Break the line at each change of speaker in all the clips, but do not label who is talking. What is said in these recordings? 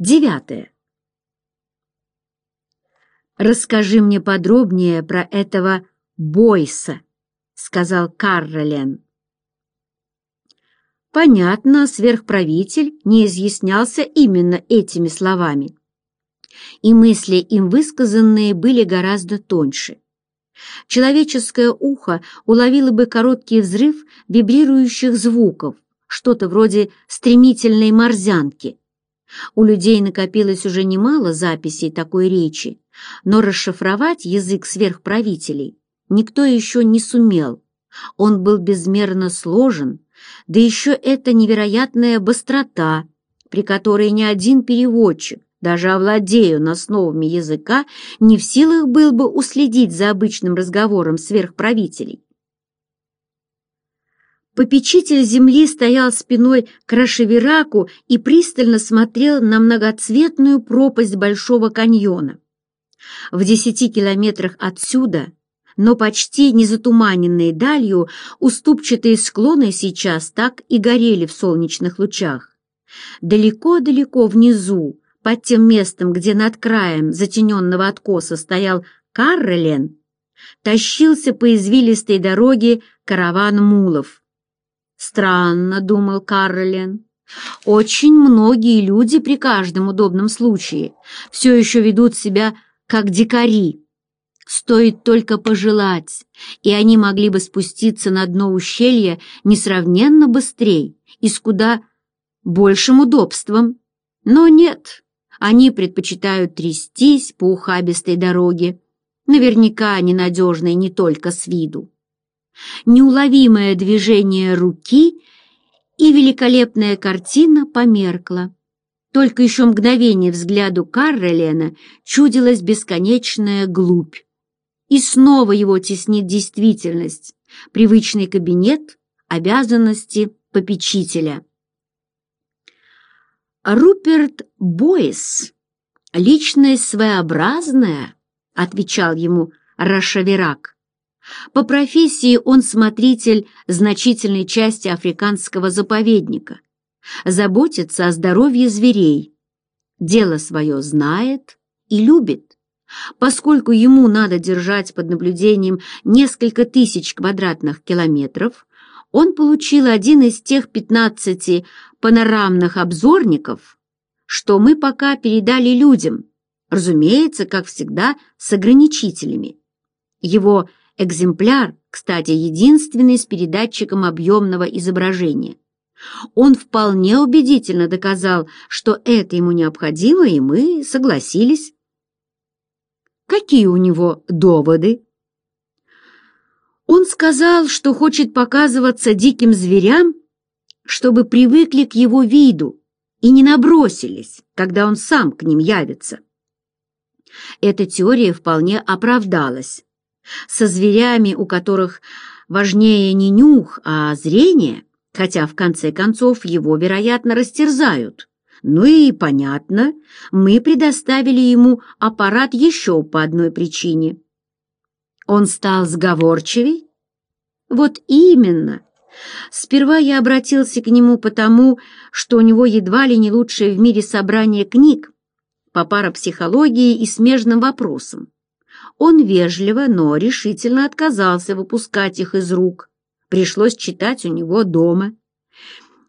Девятое. «Расскажи мне подробнее про этого Бойса», — сказал Карролен. Понятно, сверхправитель не изъяснялся именно этими словами. И мысли им высказанные были гораздо тоньше. Человеческое ухо уловило бы короткий взрыв вибрирующих звуков, что-то вроде стремительной морзянки, у людей накопилось уже немало записей такой речи, но расшифровать язык сверхправителей никто еще не сумел. Он был безмерно сложен, да еще эта невероятная быстрота, при которой ни один переводчик, даже овладея он основами языка, не в силах был бы уследить за обычным разговором сверхправителей. Попечитель земли стоял спиной к Рашевераку и пристально смотрел на многоцветную пропасть Большого каньона. В десяти километрах отсюда, но почти не затуманенные далью, уступчатые склоны сейчас так и горели в солнечных лучах. Далеко-далеко внизу, под тем местом, где над краем затененного откоса стоял Каррелен, тащился по извилистой дороге караван мулов. Странно, думал Каролин. Очень многие люди при каждом удобном случае все еще ведут себя как дикари. Стоит только пожелать, и они могли бы спуститься на дно ущелья несравненно быстрее и с куда большим удобством. Но нет, они предпочитают трястись по ухабистой дороге, наверняка ненадежной не только с виду неуловимое движение руки, и великолепная картина померкла. Только еще мгновение взгляду Карролена чудилась бесконечная глубь. И снова его теснит действительность, привычный кабинет, обязанности попечителя. Руперт Бойс, личность своеобразная, отвечал ему Рашаверак. По профессии он смотритель значительной части африканского заповедника. Заботится о здоровье зверей. Дело свое знает и любит. Поскольку ему надо держать под наблюдением несколько тысяч квадратных километров, он получил один из тех 15 панорамных обзорников, что мы пока передали людям, разумеется, как всегда, с ограничителями. Его Экземпляр, кстати, единственный с передатчиком объемного изображения. Он вполне убедительно доказал, что это ему необходимо, и мы согласились. Какие у него доводы? Он сказал, что хочет показываться диким зверям, чтобы привыкли к его виду и не набросились, когда он сам к ним явится. Эта теория вполне оправдалась со зверями, у которых важнее не нюх, а зрение, хотя в конце концов его, вероятно, растерзают. Ну и понятно, мы предоставили ему аппарат еще по одной причине. Он стал сговорчивей? Вот именно. Сперва я обратился к нему потому, что у него едва ли не лучшее в мире собрание книг по парапсихологии и смежным вопросам. Он вежливо, но решительно отказался выпускать их из рук. Пришлось читать у него дома.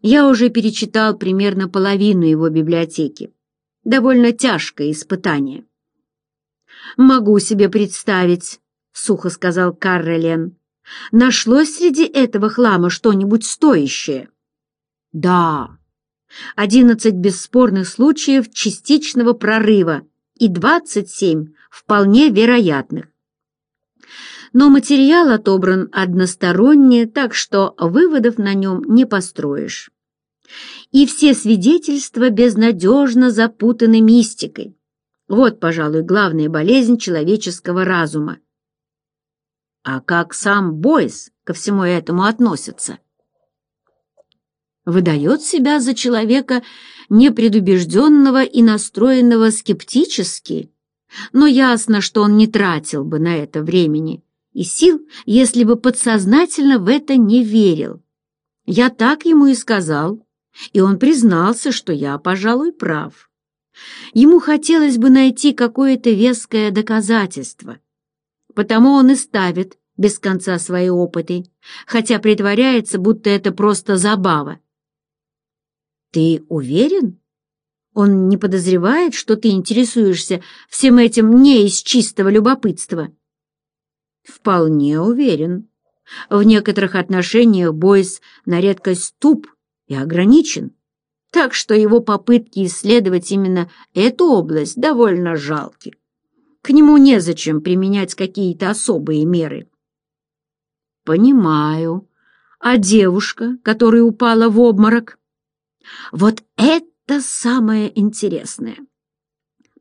Я уже перечитал примерно половину его библиотеки. Довольно тяжкое испытание. «Могу себе представить», — сухо сказал Каррелен. «Нашлось среди этого хлама что-нибудь стоящее?» «Да», одиннадцать бесспорных случаев частичного прорыва и 27 вполне вероятных. Но материал отобран односторонне, так что выводов на нем не построишь. И все свидетельства безнадежно запутаны мистикой. Вот, пожалуй, главная болезнь человеческого разума. А как сам Бойс ко всему этому относится? выдает себя за человека непредубежденного и настроенного скептически, но ясно, что он не тратил бы на это времени и сил, если бы подсознательно в это не верил. Я так ему и сказал, и он признался, что я, пожалуй, прав. Ему хотелось бы найти какое-то веское доказательство, потому он и ставит без конца свои опыты, хотя притворяется, будто это просто забава. «Ты уверен? Он не подозревает, что ты интересуешься всем этим не из чистого любопытства?» «Вполне уверен. В некоторых отношениях Бойс на редкость туп и ограничен, так что его попытки исследовать именно эту область довольно жалки. К нему незачем применять какие-то особые меры». «Понимаю. А девушка, которая упала в обморок?» Вот это самое интересное.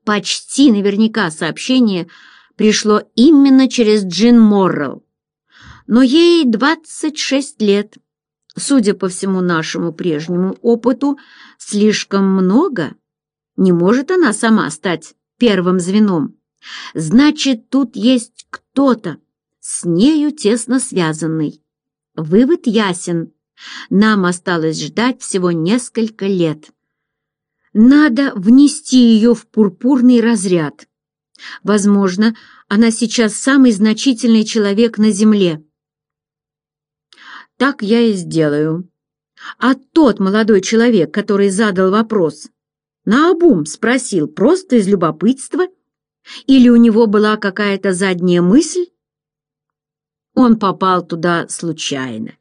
Почти наверняка сообщение пришло именно через Джин Моррелл. Но ей 26 лет. Судя по всему нашему прежнему опыту, слишком много. Не может она сама стать первым звеном. Значит, тут есть кто-то, с нею тесно связанный. Вывод ясен. Нам осталось ждать всего несколько лет. Надо внести ее в пурпурный разряд. Возможно, она сейчас самый значительный человек на Земле. Так я и сделаю. А тот молодой человек, который задал вопрос, наобум спросил просто из любопытства или у него была какая-то задняя мысль? Он попал туда случайно.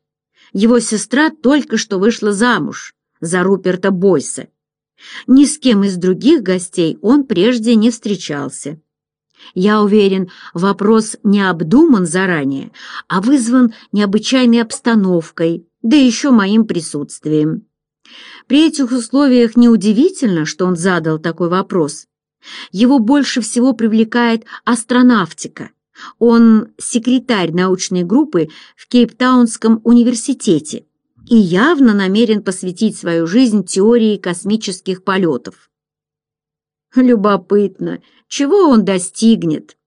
Его сестра только что вышла замуж за Руперта Бойса. Ни с кем из других гостей он прежде не встречался. Я уверен, вопрос не обдуман заранее, а вызван необычайной обстановкой, да еще моим присутствием. При этих условиях неудивительно, что он задал такой вопрос. Его больше всего привлекает астронавтика – он секретарь научной группы в Кейптаунском университете и явно намерен посвятить свою жизнь теории космических полетов. Любопытно, чего он достигнет?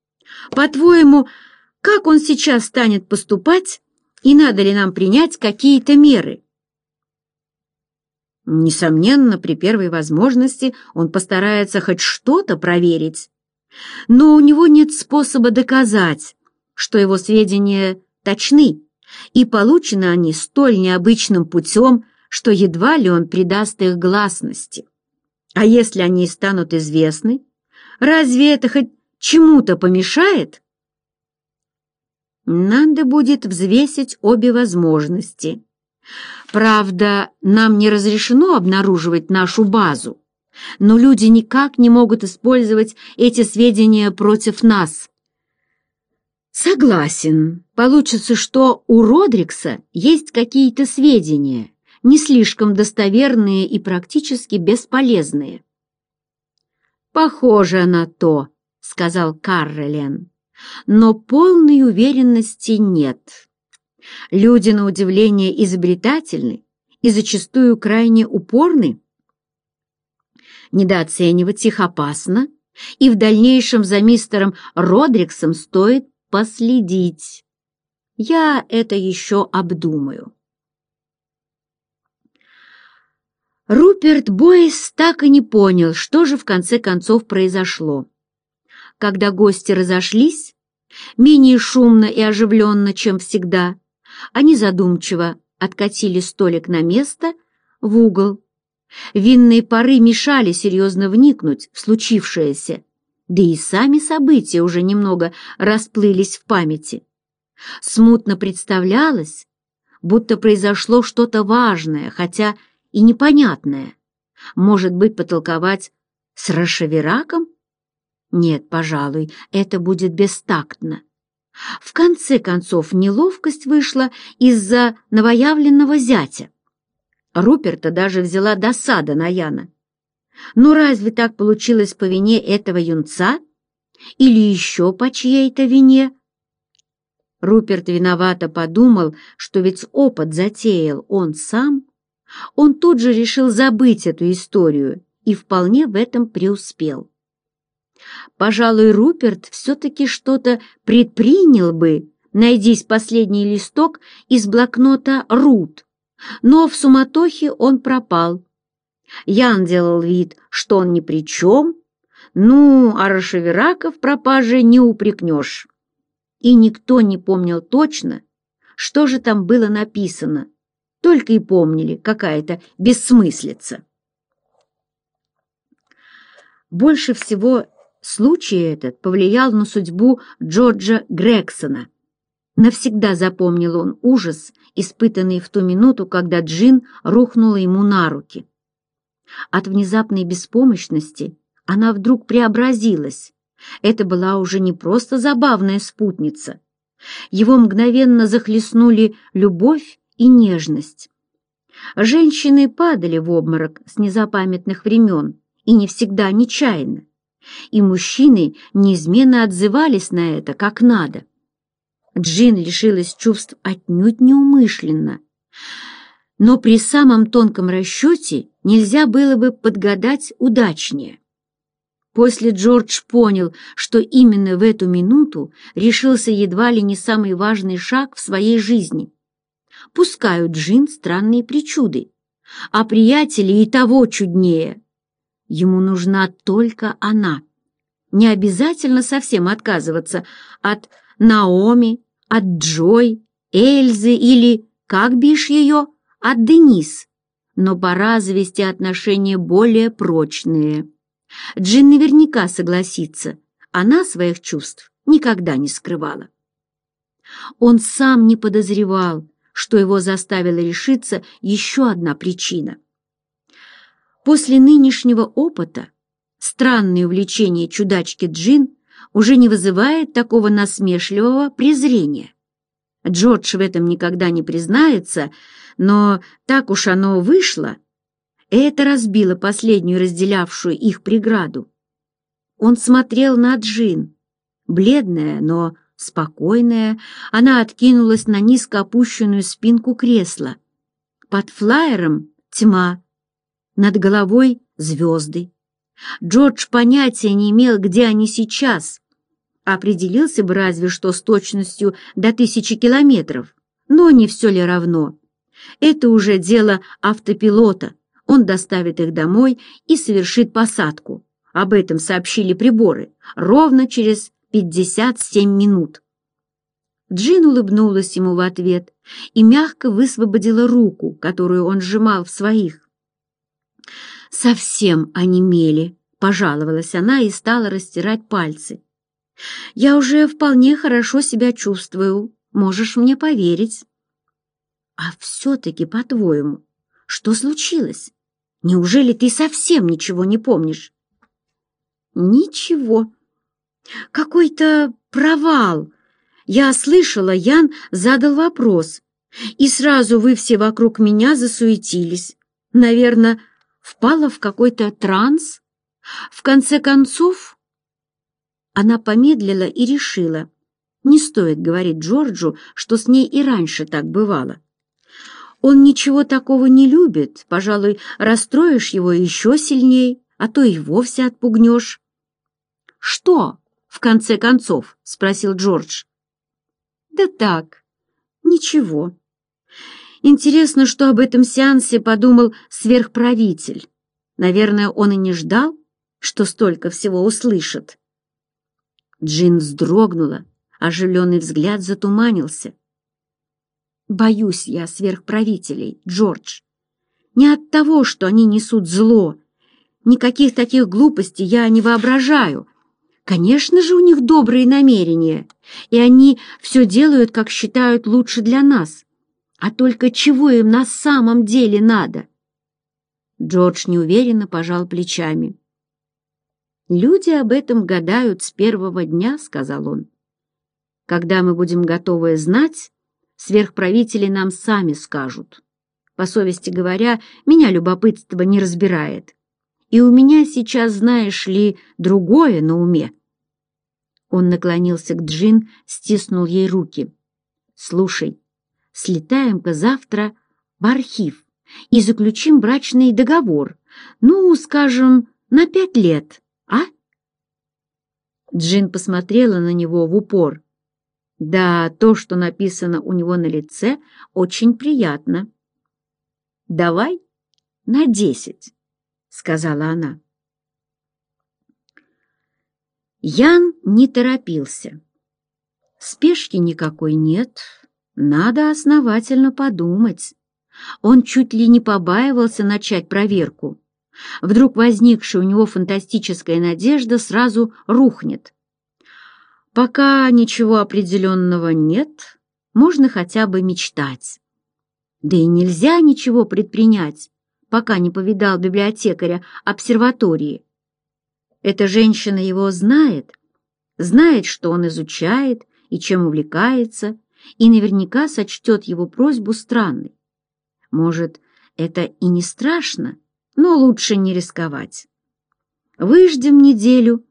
По-твоему, как он сейчас станет поступать и надо ли нам принять какие-то меры? Несомненно, при первой возможности он постарается хоть что-то проверить но у него нет способа доказать, что его сведения точны, и получены они столь необычным путем, что едва ли он придаст их гласности. А если они станут известны, разве это хоть чему-то помешает? Надо будет взвесить обе возможности. Правда, нам не разрешено обнаруживать нашу базу, но люди никак не могут использовать эти сведения против нас. Согласен. Получится, что у Родрикса есть какие-то сведения, не слишком достоверные и практически бесполезные. Похоже на то, сказал Каррелен, но полной уверенности нет. Люди, на удивление, изобретательны и зачастую крайне упорны, недооценивать их опасно, и в дальнейшем за мистером Родриксом стоит последить. Я это еще обдумаю. Руперт Бойс так и не понял, что же в конце концов произошло. Когда гости разошлись, менее шумно и оживленно, чем всегда, они задумчиво откатили столик на место в угол Винные пары мешали серьезно вникнуть в случившееся, да и сами события уже немного расплылись в памяти. Смутно представлялось, будто произошло что-то важное, хотя и непонятное. Может быть, потолковать с Рашевераком? Нет, пожалуй, это будет бестактно. В конце концов, неловкость вышла из-за новоявленного зятя. Руперта даже взяла досада на Яна. Но разве так получилось по вине этого юнца? Или еще по чьей-то вине? Руперт виновато подумал, что ведь опыт затеял он сам. Он тут же решил забыть эту историю и вполне в этом преуспел. Пожалуй, Руперт все-таки что-то предпринял бы, найдись последний листок из блокнота Рут но в суматохе он пропал. Ян делал вид, что он ни при чем. Ну, а Рашеверака пропаже не упрекнешь. И никто не помнил точно, что же там было написано. Только и помнили какая-то бессмыслица. Больше всего случай этот повлиял на судьбу Джорджа Грексона. Навсегда запомнил он ужас, испытанный в ту минуту, когда Джин рухнула ему на руки. От внезапной беспомощности она вдруг преобразилась. Это была уже не просто забавная спутница. Его мгновенно захлестнули любовь и нежность. Женщины падали в обморок с незапамятных времен, и не всегда нечаянно. И мужчины неизменно отзывались на это как надо. Джин лишилась чувств отнюдь неумышленно. Но при самом тонком расчете нельзя было бы подгадать удачнее. После Джордж понял, что именно в эту минуту решился едва ли не самый важный шаг в своей жизни. Пускают Джин странные причуды, а приятели и того чуднее. Ему нужна только она. Не обязательно совсем отказываться от Наоми, от Джой, Эльзы или, как бишь ее, от Денис. Но пора завести отношения более прочные. Джин наверняка согласится. Она своих чувств никогда не скрывала. Он сам не подозревал, что его заставила решиться еще одна причина. После нынешнего опыта странное увлечение чудачки Джин – уже не вызывает такого насмешливого презрения. Джордж в этом никогда не признается, но так уж оно вышло, и это разбило последнюю разделявшую их преграду. Он смотрел на Джин. Бледная, но спокойная, она откинулась на низко опущенную спинку кресла. Под флайером тьма, над головой звезды. Джордж понятия не имел, где они сейчас, определился бы разве что с точностью до тысячи километров, но не все ли равно. Это уже дело автопилота. Он доставит их домой и совершит посадку. Об этом сообщили приборы. Ровно через 57 минут. Джин улыбнулась ему в ответ и мягко высвободила руку, которую он сжимал в своих. «Совсем онемели», — пожаловалась она и стала растирать пальцы. Я уже вполне хорошо себя чувствую, можешь мне поверить. А все-таки, по-твоему, что случилось? Неужели ты совсем ничего не помнишь? Ничего. Какой-то провал. Я слышала, Ян задал вопрос. И сразу вы все вокруг меня засуетились. Наверное, впала в какой-то транс. В конце концов, она помедлила и решила. Не стоит говорить Джорджу, что с ней и раньше так бывало. Он ничего такого не любит, пожалуй, расстроишь его еще сильней, а то и вовсе отпугнешь. «Что?» — в конце концов спросил Джордж. «Да так, ничего. Интересно, что об этом сеансе подумал сверхправитель. Наверное, он и не ждал, что столько всего услышит». Джин вздрогнула, оживленный взгляд затуманился. «Боюсь я сверхправителей, Джордж. Не от того, что они несут зло. Никаких таких глупостей я не воображаю. Конечно же, у них добрые намерения, и они все делают, как считают лучше для нас. А только чего им на самом деле надо?» Джордж неуверенно пожал плечами. «Люди об этом гадают с первого дня», — сказал он. «Когда мы будем готовы знать, сверхправители нам сами скажут. По совести говоря, меня любопытство не разбирает. И у меня сейчас, знаешь ли, другое на уме». Он наклонился к Джин, стиснул ей руки. «Слушай, слетаем-ка завтра в архив и заключим брачный договор, ну, скажем, на пять лет». Джин посмотрела на него в упор. Да, то, что написано у него на лице, очень приятно. «Давай на десять», — сказала она. Ян не торопился. Спешки никакой нет, надо основательно подумать. Он чуть ли не побаивался начать проверку. Вдруг возникшая у него фантастическая надежда сразу рухнет. Пока ничего определенного нет, можно хотя бы мечтать. Да и нельзя ничего предпринять, пока не повидал библиотекаря обсерватории. Эта женщина его знает, знает, что он изучает и чем увлекается, и наверняка сочтет его просьбу странной. Может, это и не страшно, но лучше не рисковать. Выждем неделю,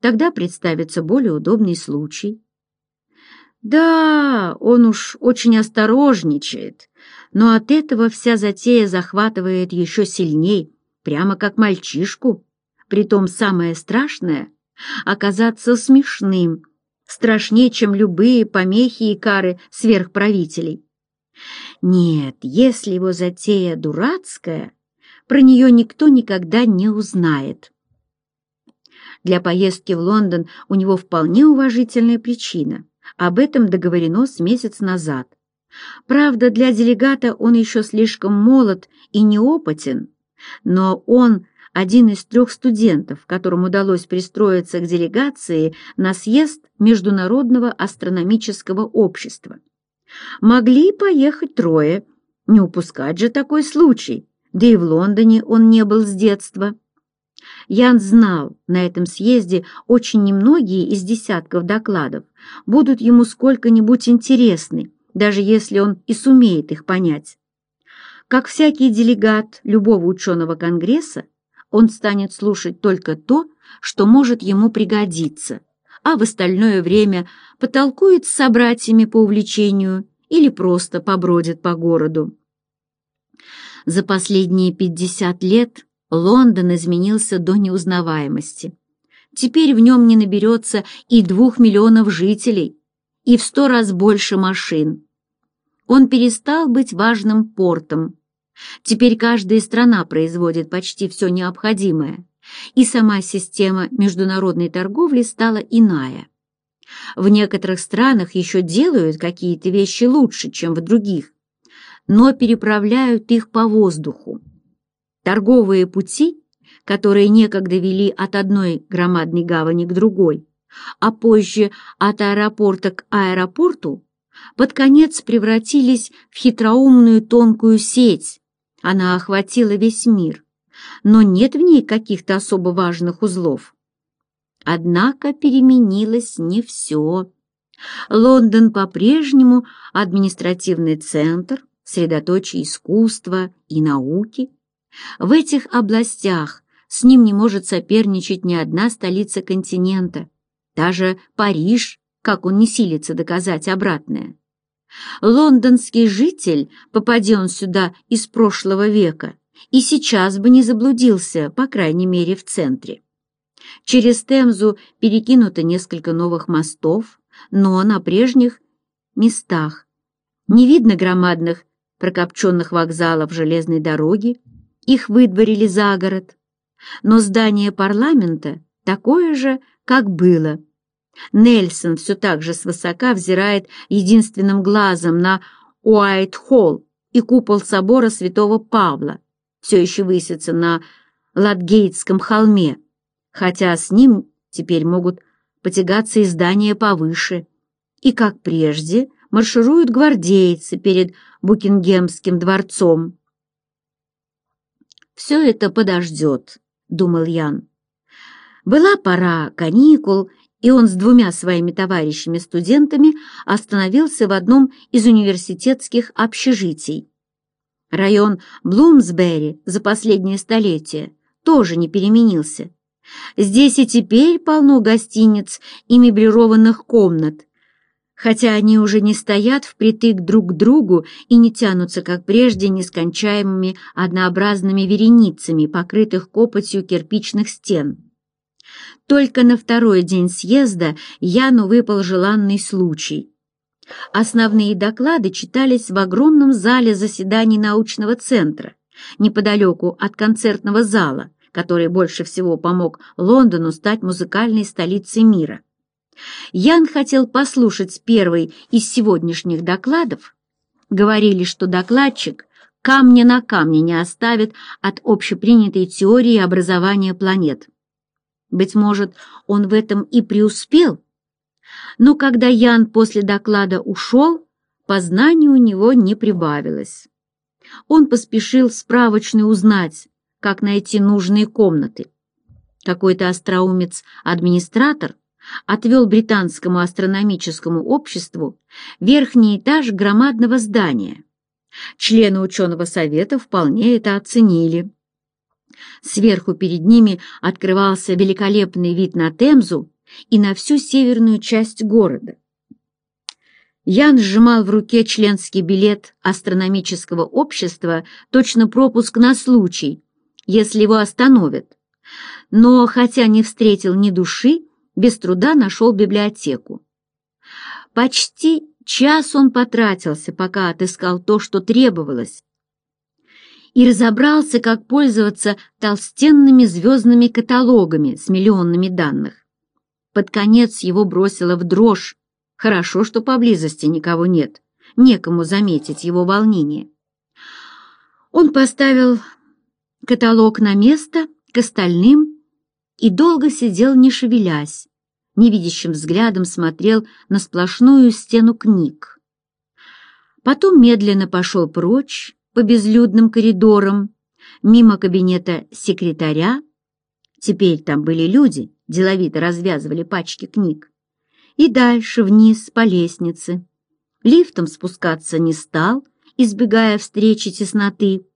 тогда представится более удобный случай. Да, он уж очень осторожничает, но от этого вся затея захватывает еще сильней, прямо как мальчишку. Притом самое страшное — оказаться смешным, страшнее, чем любые помехи и кары сверхправителей. Нет, если его затея дурацкая, про нее никто никогда не узнает. Для поездки в Лондон у него вполне уважительная причина. Об этом договорено с месяц назад. Правда, для делегата он еще слишком молод и неопытен, но он один из трех студентов, которым удалось пристроиться к делегации на съезд Международного астрономического общества. Могли поехать трое, не упускать же такой случай да и в Лондоне он не был с детства. Ян знал, на этом съезде очень немногие из десятков докладов будут ему сколько-нибудь интересны, даже если он и сумеет их понять. Как всякий делегат любого ученого конгресса, он станет слушать только то, что может ему пригодиться, а в остальное время потолкует с собратьями по увлечению или просто побродит по городу. За последние 50 лет Лондон изменился до неузнаваемости. Теперь в нем не наберется и двух миллионов жителей, и в сто раз больше машин. Он перестал быть важным портом. Теперь каждая страна производит почти все необходимое, и сама система международной торговли стала иная. В некоторых странах еще делают какие-то вещи лучше, чем в других, но переправляют их по воздуху. Торговые пути, которые некогда вели от одной громадной гавани к другой, а позже от аэропорта к аэропорту, под конец превратились в хитроумную тонкую сеть. Она охватила весь мир, но нет в ней каких-то особо важных узлов. Однако переменилось не все. Лондон по-прежнему административный центр – средоточие искусства и науки. В этих областях с ним не может соперничать ни одна столица континента, даже Париж, как он не силится доказать обратное. Лондонский житель, попадя он сюда из прошлого века, и сейчас бы не заблудился, по крайней мере, в центре. Через Темзу перекинуто несколько новых мостов, но на прежних местах. Не видно громадных прокопченных вокзалов железной дороги, их выдворили за город. Но здание парламента такое же, как было. Нельсон все так же свысока взирает единственным глазом на Уайт-Холл и купол собора святого Павла, все еще высится на Ладгейтском холме, хотя с ним теперь могут потягаться и здания повыше. И, как прежде, маршируют гвардейцы перед Букингемским дворцом. «Все это подождет», — думал Ян. Была пора каникул, и он с двумя своими товарищами-студентами остановился в одном из университетских общежитий. Район Блумсбери за последнее столетие тоже не переменился. Здесь и теперь полно гостиниц и меблированных комнат, хотя они уже не стоят впритык друг к другу и не тянутся, как прежде, нескончаемыми однообразными вереницами, покрытых копотью кирпичных стен. Только на второй день съезда Яну выпал желанный случай. Основные доклады читались в огромном зале заседаний научного центра, неподалеку от концертного зала, который больше всего помог Лондону стать музыкальной столицей мира. Ян хотел послушать первый из сегодняшних докладов. Говорили, что докладчик камня на камне не оставит от общепринятой теории образования планет. Быть может, он в этом и преуспел. Но когда Ян после доклада ушел, познаний у него не прибавилось. Он поспешил справочный узнать, как найти нужные комнаты. Какой-то остроумец-администратор – отвел Британскому астрономическому обществу верхний этаж громадного здания. Члены ученого совета вполне это оценили. Сверху перед ними открывался великолепный вид на Темзу и на всю северную часть города. Ян сжимал в руке членский билет астрономического общества, точно пропуск на случай, если его остановят. Но, хотя не встретил ни души, без труда нашел библиотеку. Почти час он потратился, пока отыскал то, что требовалось, и разобрался, как пользоваться толстенными звездными каталогами с миллионными данных. Под конец его бросило в дрожь. Хорошо, что поблизости никого нет, некому заметить его волнение. Он поставил каталог на место к остальным и долго сидел, не шевелясь, невидящим взглядом смотрел на сплошную стену книг. Потом медленно пошел прочь по безлюдным коридорам, мимо кабинета секретаря. Теперь там были люди, деловито развязывали пачки книг. И дальше вниз по лестнице. Лифтом спускаться не стал, избегая встречи тесноты.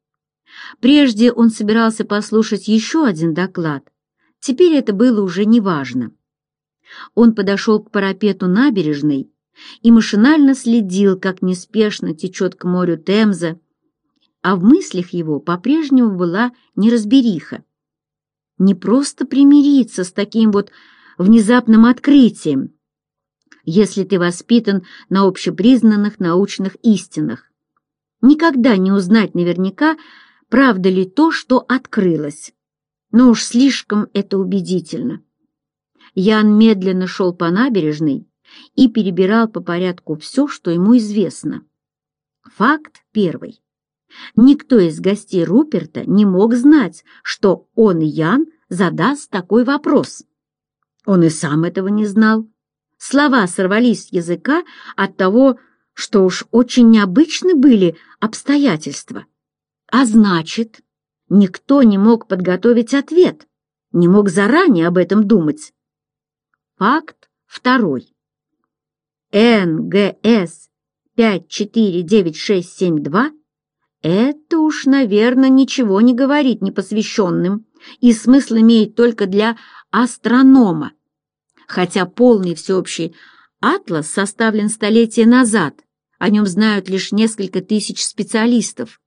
Прежде он собирался послушать еще один доклад — Теперь это было уже неважно. Он подошел к парапету набережной и машинально следил, как неспешно течет к морю Темза, а в мыслях его по-прежнему была неразбериха. Не просто примириться с таким вот внезапным открытием, если ты воспитан на общепризнанных научных истинах. Никогда не узнать наверняка, правда ли то, что открылось но уж слишком это убедительно. Ян медленно шел по набережной и перебирал по порядку все, что ему известно. Факт первый. Никто из гостей Руперта не мог знать, что он, Ян, задаст такой вопрос. Он и сам этого не знал. Слова сорвались с языка от того, что уж очень необычны были обстоятельства. А значит... Никто не мог подготовить ответ, не мог заранее об этом думать. Факт второй. НГС 549672 это уж, наверное, ничего не говорит непосвященным и смысл имеет только для астронома, хотя полный всеобщий атлас составлен столетия назад, о нем знают лишь несколько тысяч специалистов.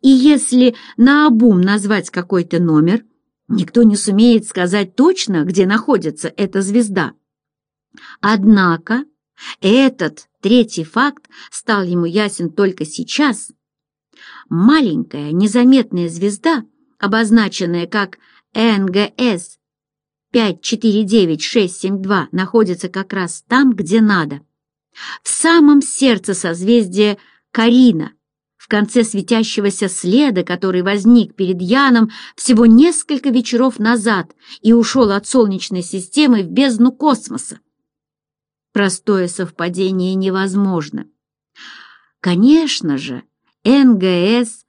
И если наобум назвать какой-то номер, никто не сумеет сказать точно, где находится эта звезда. Однако этот третий факт стал ему ясен только сейчас. Маленькая незаметная звезда, обозначенная как НГС 549672, находится как раз там, где надо. В самом сердце созвездия Карина – конце светящегося следа, который возник перед Яном всего несколько вечеров назад и ушел от Солнечной системы в бездну космоса. Простое совпадение невозможно. Конечно же, НГС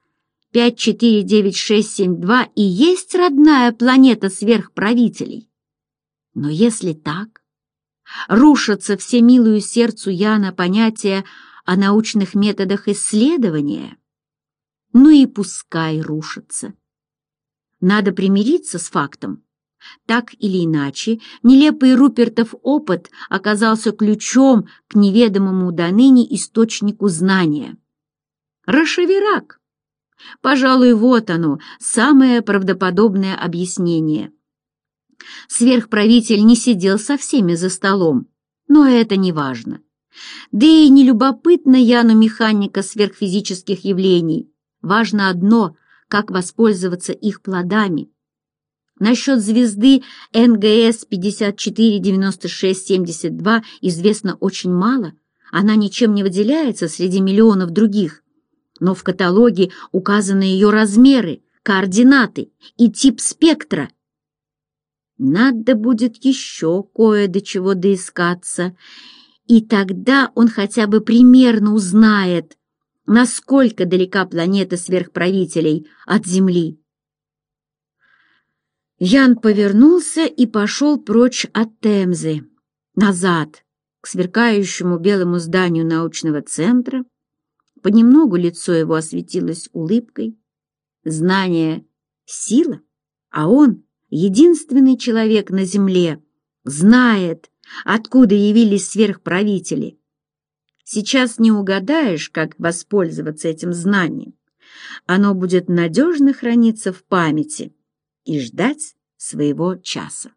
549672 и есть родная планета сверхправителей. Но если так, рушатся всемилую сердцу Яна понятия о научных методах исследования, ну и пускай рушится, Надо примириться с фактом. Так или иначе, нелепый Рупертов опыт оказался ключом к неведомому до ныне источнику знания. Рашеверак! Пожалуй, вот оно, самое правдоподобное объяснение. Сверхправитель не сидел со всеми за столом, но это не важно. Да и не любопытно Яну механика сверхфизических явлений. Важно одно — как воспользоваться их плодами. Насчет звезды НГС 549672 известно очень мало, она ничем не выделяется среди миллионов других. Но в каталоге указаны ее размеры, координаты и тип спектра. Надо будет еще кое до чего доискаться — и тогда он хотя бы примерно узнает, насколько далека планета сверхправителей от Земли. Ян повернулся и пошел прочь от Темзы, назад, к сверкающему белому зданию научного центра. Понемногу лицо его осветилось улыбкой. Знание — сила, а он, единственный человек на Земле, знает, откуда явились сверхправители. Сейчас не угадаешь, как воспользоваться этим знанием. Оно будет надежно храниться в памяти и ждать своего часа.